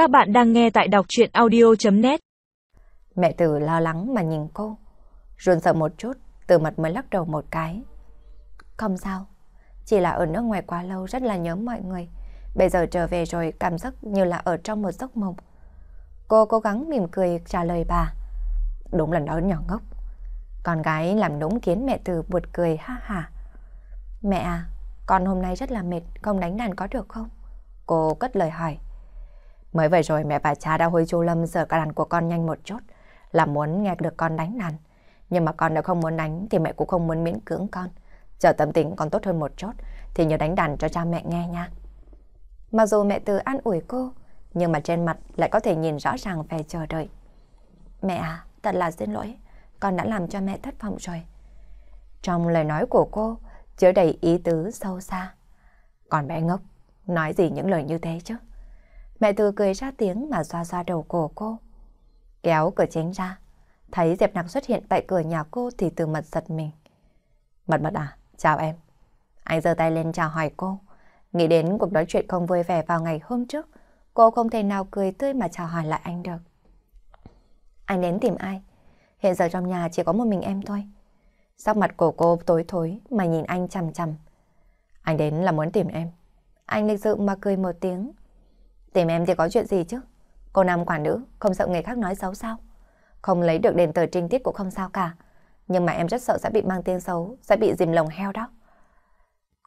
Các bạn đang nghe tại đọc chuyện audio.net Mẹ Từ lo lắng mà nhìn cô. Run sợ một chút, từ mặt mới lắc đầu một cái. Không sao, chỉ là ở nước ngoài quá lâu rất là nhớ mọi người. Bây giờ trở về rồi cảm giác như là ở trong một giấc mộng. Cô cố gắng mỉm cười trả lời bà. Đúng là nó nhỏ ngốc. Con gái làm đúng khiến mẹ Từ buột cười ha ha. Mẹ à, con hôm nay rất là mệt, không đánh đàn có được không? Cô cất lời hỏi. Mới vậy rồi mẹ và cha đã hối chú Lâm giờ cả đàn của con nhanh một chút, là muốn nghe được con đánh đàn. Nhưng mà con đã không muốn đánh thì mẹ cũng không muốn miễn cưỡng con. Chờ tâm tình con tốt hơn một chút thì nhớ đánh đàn cho cha mẹ nghe nha. Mặc dù mẹ từ an ủi cô, nhưng mà trên mặt lại có thể nhìn rõ ràng về chờ đợi. Mẹ à, thật là xin lỗi, con đã làm cho mẹ thất vọng rồi. Trong lời nói của cô, chứa đầy ý tứ sâu xa. Còn bé ngốc, nói gì những lời như thế chứ? Mẹ Từ cười ra tiếng mà xoa xoa đầu cổ cô. Kéo cửa chính ra, thấy Diệp Nặc xuất hiện tại cửa nhà cô thì từ mật giật mình. Mật mật à, chào em. Anh giơ tay lên chào hỏi cô. Nghĩ đến cuộc nói chuyện không vui vẻ vào ngày hôm trước, cô không thể nào cười tươi mà chào hỏi lại anh được. Anh đến tìm ai? Hiện giờ trong nhà chỉ có một mình em thôi. Sắc mặt của cô tối thối mà nhìn anh chằm chằm. Anh đến là muốn tìm em. Anh lịch sự mà cười một tiếng. Tìm em thì có chuyện gì chứ? Cô nam quản nữ, không sợ người khác nói xấu sao? Không lấy được đền tờ trinh tiết cũng không sao cả. Nhưng mà em rất sợ sẽ bị mang tiếng xấu, sẽ bị dìm lồng heo đó.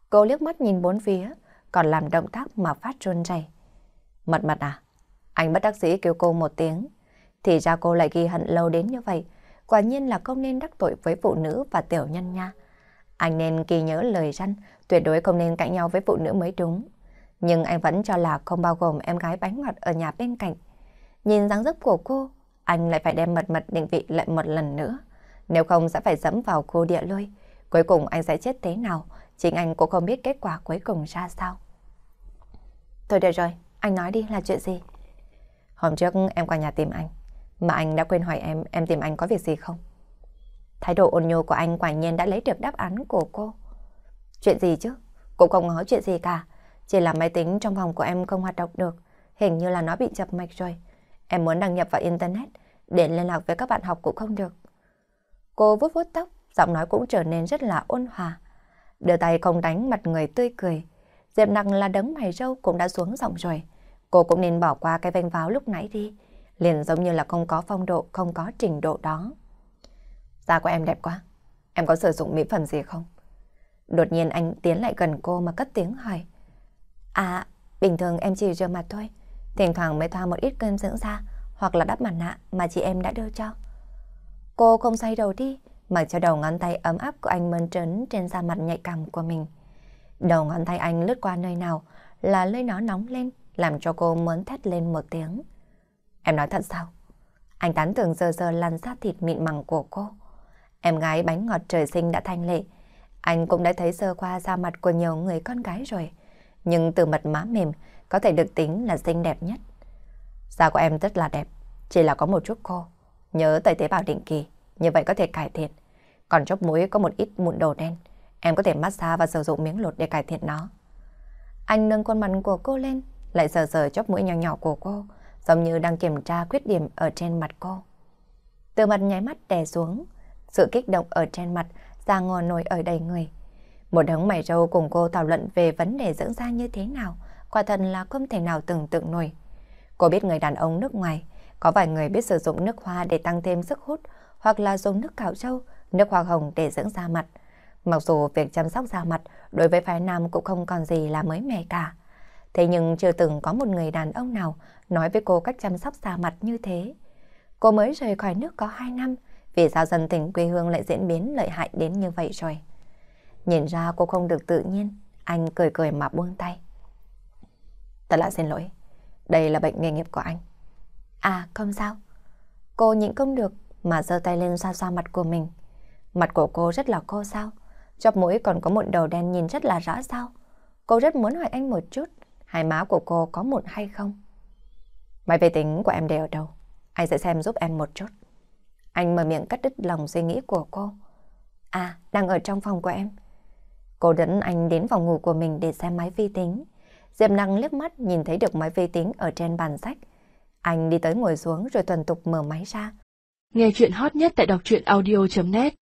Cô liếc mắt nhìn bốn phía, còn làm động tác mà phát run rẩy. Mật mật à? Anh bất đắc dĩ kêu cô một tiếng. Thì ra cô lại ghi hận lâu đến như vậy. Quả nhiên là không nên đắc tội với phụ nữ và tiểu nhân nha. Anh nên ghi nhớ lời răn, tuyệt đối không nên cãi nhau với phụ nữ mới đúng. Nhưng anh vẫn cho là không bao gồm em gái bánh ngọt ở nhà bên cạnh. Nhìn dáng dấp của cô, anh lại phải đem mật mật định vị lại một lần nữa. Nếu không sẽ phải dẫm vào cô địa lôi. Cuối cùng anh sẽ chết thế nào, chính anh cũng không biết kết quả cuối cùng ra sao. Thôi được rồi, anh nói đi là chuyện gì? Hôm trước em qua nhà tìm anh, mà anh đã quên hỏi em em tìm anh có việc gì không? Thái độ ôn nhô của anh quả nhiên đã lấy được đáp án của cô. Chuyện gì chứ? Cũng không nói chuyện gì cả. Chỉ là máy tính trong phòng của em không hoạt động được. Hình như là nó bị chập mạch rồi. Em muốn đăng nhập vào Internet để liên lạc với các bạn học cũng không được. Cô vuốt vuốt tóc, giọng nói cũng trở nên rất là ôn hòa. Đưa tay không đánh mặt người tươi cười. Diệp nặng là đấng mày râu cũng đã xuống giọng rồi. Cô cũng nên bỏ qua cái vênh váo lúc nãy đi. Liền giống như là không có phong độ, không có trình độ đó. Da của em đẹp quá. Em có sử dụng mỹ phẩm gì không? Đột nhiên anh tiến lại gần cô mà cất tiếng hỏi. À, bình thường em chỉ rửa mặt thôi. Thỉnh thoảng mới thoa một ít kem dưỡng da hoặc là đắp mặt nạ mà chị em đã đưa cho. Cô không xoay đầu đi, mà cho đầu ngón tay ấm áp của anh mơn trớn trên da mặt nhạy cảm của mình. Đầu ngón tay anh lướt qua nơi nào là nơi nó nóng lên, làm cho cô muốn thét lên một tiếng. Em nói thật sao? Anh tán tưởng giờ giờ lăn da thịt mịn màng của cô. Em gái bánh ngọt trời sinh đã thanh lệ. Anh cũng đã thấy sơ qua da mặt của nhiều người con gái rồi. Nhưng từ mật má mềm có thể được tính là xinh đẹp nhất. Da của em rất là đẹp, chỉ là có một chút khô. Nhớ tẩy tế bào định kỳ, như vậy có thể cải thiện. Còn chóp mũi có một ít mụn đầu đen, em có thể massage và sử dụng miếng lột để cải thiện nó. Anh nâng khuôn mặt của cô lên, lại sờ sờ chóp mũi nhỏ nhỏ của cô, giống như đang kiểm tra khuyết điểm ở trên mặt cô. Từ mặt nháy mắt đè xuống, sự kích động ở trên mặt ra ngò nổi ở đầy người. Một đống mày râu cùng cô thảo luận về vấn đề dưỡng da như thế nào, quả thật là không thể nào tưởng tượng nổi. Cô biết người đàn ông nước ngoài, có vài người biết sử dụng nước hoa để tăng thêm sức hút, hoặc là dùng nước cạo râu, nước hoa hồng để dưỡng da mặt. Mặc dù việc chăm sóc da mặt đối với phái nam cũng không còn gì là mới mẻ cả. Thế nhưng chưa từng có một người đàn ông nào nói với cô cách chăm sóc da mặt như thế. Cô mới rời khỏi nước có 2 năm, vì sao dân tình quê hương lại diễn biến lợi hại đến như vậy rồi. Nhìn ra cô không được tự nhiên, anh cười cười mà buông tay. Thật là xin lỗi, đây là bệnh nghề nghiệp của anh. À, không sao. Cô nhịn không được mà giơ tay lên xoa xoa mặt của mình. Mặt của cô rất là khô sao? Chóp mũi còn có một đầu đen nhìn rất là rõ sao? Cô rất muốn hỏi anh một chút, hai má của cô có mụn hay không? Máy vi tính của em để ở đâu? Anh sẽ xem giúp em một chút. Anh mở miệng cắt đứt lòng suy nghĩ của cô. À, đang ở trong phòng của em. Cô dẫn anh đến phòng ngủ của mình để xem máy vi tính. Diệp Năng liếc mắt nhìn thấy được máy vi tính ở trên bàn sách. Anh đi tới ngồi xuống rồi tuần tục mở máy ra. Nghe chuyện hot nhất tại đọc truyện audio.net